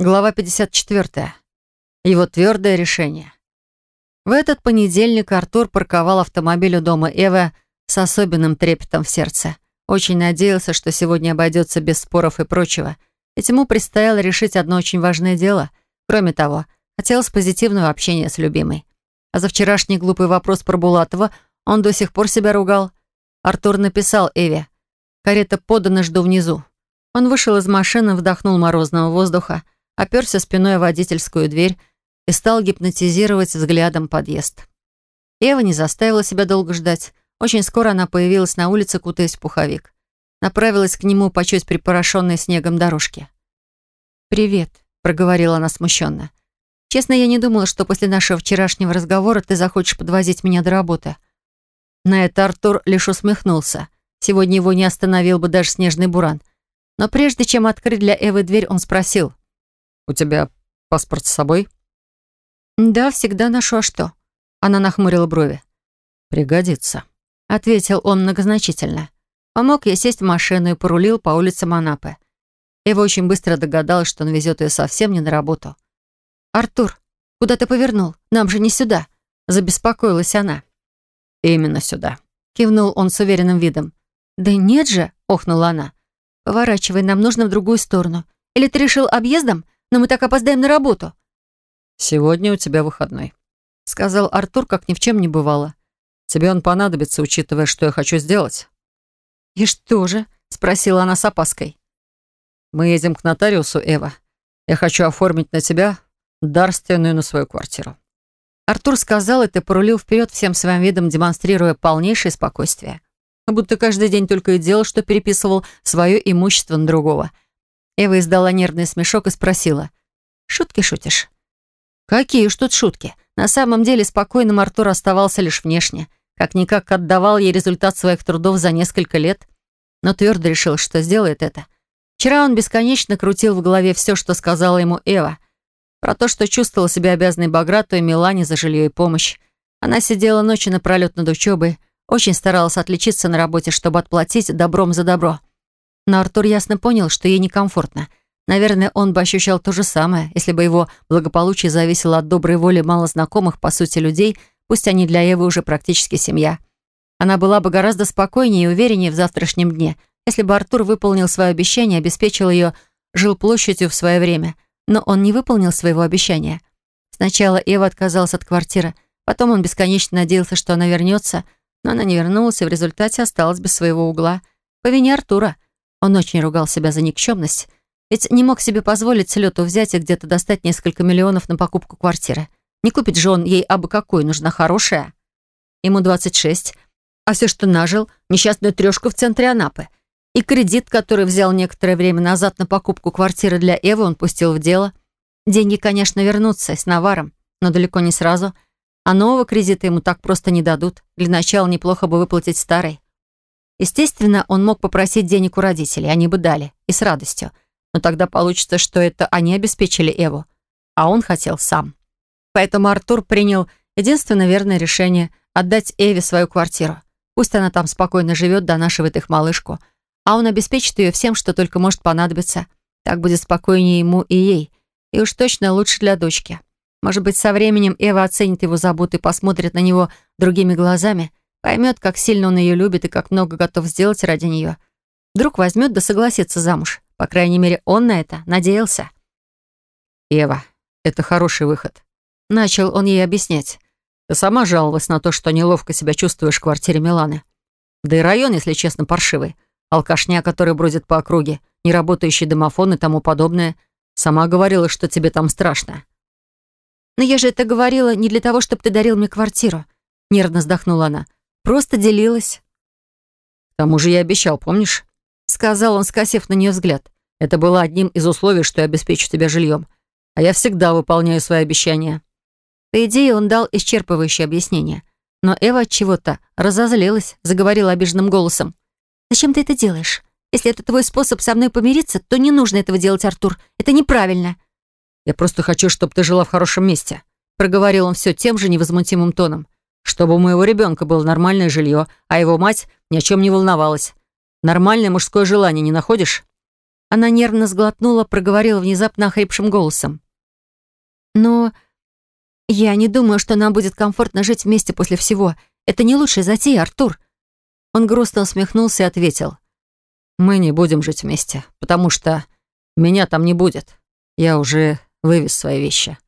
Глава 54. Его твердое решение. В этот понедельник Артур парковал автомобиль у дома Эвы с особенным трепетом в сердце. Очень надеялся, что сегодня обойдется без споров и прочего, ведь ему предстояло решить одно очень важное дело. Кроме того, хотелось позитивного общения с любимой. А за вчерашний глупый вопрос про Булатова он до сих пор себя ругал. Артур написал Эве. «Карета подана, жду внизу». Он вышел из машины, вдохнул морозного воздуха, оперся спиной о водительскую дверь и стал гипнотизировать взглядом подъезд. Ева не заставила себя долго ждать. Очень скоро она появилась на улице, кутаясь в пуховик. Направилась к нему по чуть припорошенной снегом дорожке. «Привет», — проговорила она смущенно. «Честно, я не думала, что после нашего вчерашнего разговора ты захочешь подвозить меня до работы». На это Артур лишь усмехнулся. Сегодня его не остановил бы даже снежный буран. Но прежде чем открыть для Эвы дверь, он спросил. «У тебя паспорт с собой?» «Да, всегда ношу, а что?» Она нахмурила брови. «Пригодится», — ответил он многозначительно. Помог ей сесть в машину и порулил по улицам Анапы. Эва очень быстро догадалась, что он везет ее совсем не на работу. «Артур, куда ты повернул? Нам же не сюда!» Забеспокоилась она. «Именно сюда», — кивнул он с уверенным видом. «Да нет же!» — охнула она. «Поворачивай, нам нужно в другую сторону. Или ты решил объездом? Но мы так опоздаем на работу». «Сегодня у тебя выходной», — сказал Артур, как ни в чем не бывало. «Тебе он понадобится, учитывая, что я хочу сделать». «И что же?» — спросила она с опаской. «Мы едем к нотариусу, Эва. Я хочу оформить на тебя дарственную на свою квартиру». Артур сказал это порулил вперед всем своим видом, демонстрируя полнейшее спокойствие. Будто каждый день только и делал, что переписывал свое имущество на другого — Эва издала нервный смешок и спросила. «Шутки шутишь?» «Какие уж тут шутки. На самом деле спокойным Артур оставался лишь внешне. Как-никак отдавал ей результат своих трудов за несколько лет. Но твердо решил, что сделает это. Вчера он бесконечно крутил в голове все, что сказала ему Эва. Про то, что чувствовала себя обязанной Баграту и Милане за жилье и помощь. Она сидела ночи напролет над учебой, очень старалась отличиться на работе, чтобы отплатить добром за добро. Но Артур ясно понял, что ей некомфортно. Наверное, он бы ощущал то же самое, если бы его благополучие зависело от доброй воли малознакомых, по сути, людей, пусть они для Евы уже практически семья. Она была бы гораздо спокойнее и увереннее в завтрашнем дне, если бы Артур выполнил свое обещание, обеспечил ее жилплощадью в свое время. Но он не выполнил своего обещания. Сначала Ева отказалась от квартиры, потом он бесконечно надеялся, что она вернется, но она не вернулась и в результате осталась без своего угла. По вине Артура — он очень ругал себя за никчемность, ведь не мог себе позволить с лету взять и где-то достать несколько миллионов на покупку квартиры. Не купит же он ей абы какой, нужна хорошая. Ему 26, а все, что нажил, несчастную трешку в центре Анапы. И кредит, который взял некоторое время назад на покупку квартиры для Эвы, он пустил в дело. Деньги, конечно, вернутся с наваром, но далеко не сразу. А нового кредита ему так просто не дадут. Для начала неплохо бы выплатить старый. Естественно, он мог попросить денег у родителей, они бы дали, и с радостью. Но тогда получится, что это они обеспечили Эву, а он хотел сам. Поэтому Артур принял единственно верное решение отдать Эве свою квартиру. Пусть она там спокойно живет, донашивает их малышку, а он обеспечит ее всем, что только может понадобиться. Так будет спокойнее ему и ей, и уж точно лучше для дочки. Может быть, со временем Эва оценит его заботу и посмотрит на него другими глазами, Поймет, как сильно он ее любит и как много готов сделать ради нее. Вдруг возьмет да согласится замуж. По крайней мере, он на это надеялся. «Ева, это хороший выход», — начал он ей объяснять. «Ты сама жаловалась на то, что неловко себя чувствуешь в квартире Миланы. Да и район, если честно, паршивый. Алкашня, который бродит по округе, неработающий домофон и тому подобное. Сама говорила, что тебе там страшно». «Но я же это говорила не для того, чтобы ты дарил мне квартиру», — нервно вздохнула она. Просто делилась. К тому же я обещал, помнишь? Сказал он, скосив на нее взгляд. Это было одним из условий, что я обеспечу тебя жильем. А я всегда выполняю свои обещания. По идее, он дал исчерпывающее объяснение. Но Эва от чего-то разозлилась, заговорила обиженным голосом. «Зачем ты это делаешь? Если это твой способ со мной помириться, то не нужно этого делать, Артур. Это неправильно». «Я просто хочу, чтобы ты жила в хорошем месте», проговорил он все тем же невозмутимым тоном чтобы у моего ребенка было нормальное жилье, а его мать ни о чем не волновалась. Нормальное мужское желание не находишь?» Она нервно сглотнула, проговорила внезапно охрипшим голосом. «Но я не думаю, что нам будет комфортно жить вместе после всего. Это не лучшая затея, Артур». Он грустно усмехнулся и ответил. «Мы не будем жить вместе, потому что меня там не будет. Я уже вывез свои вещи».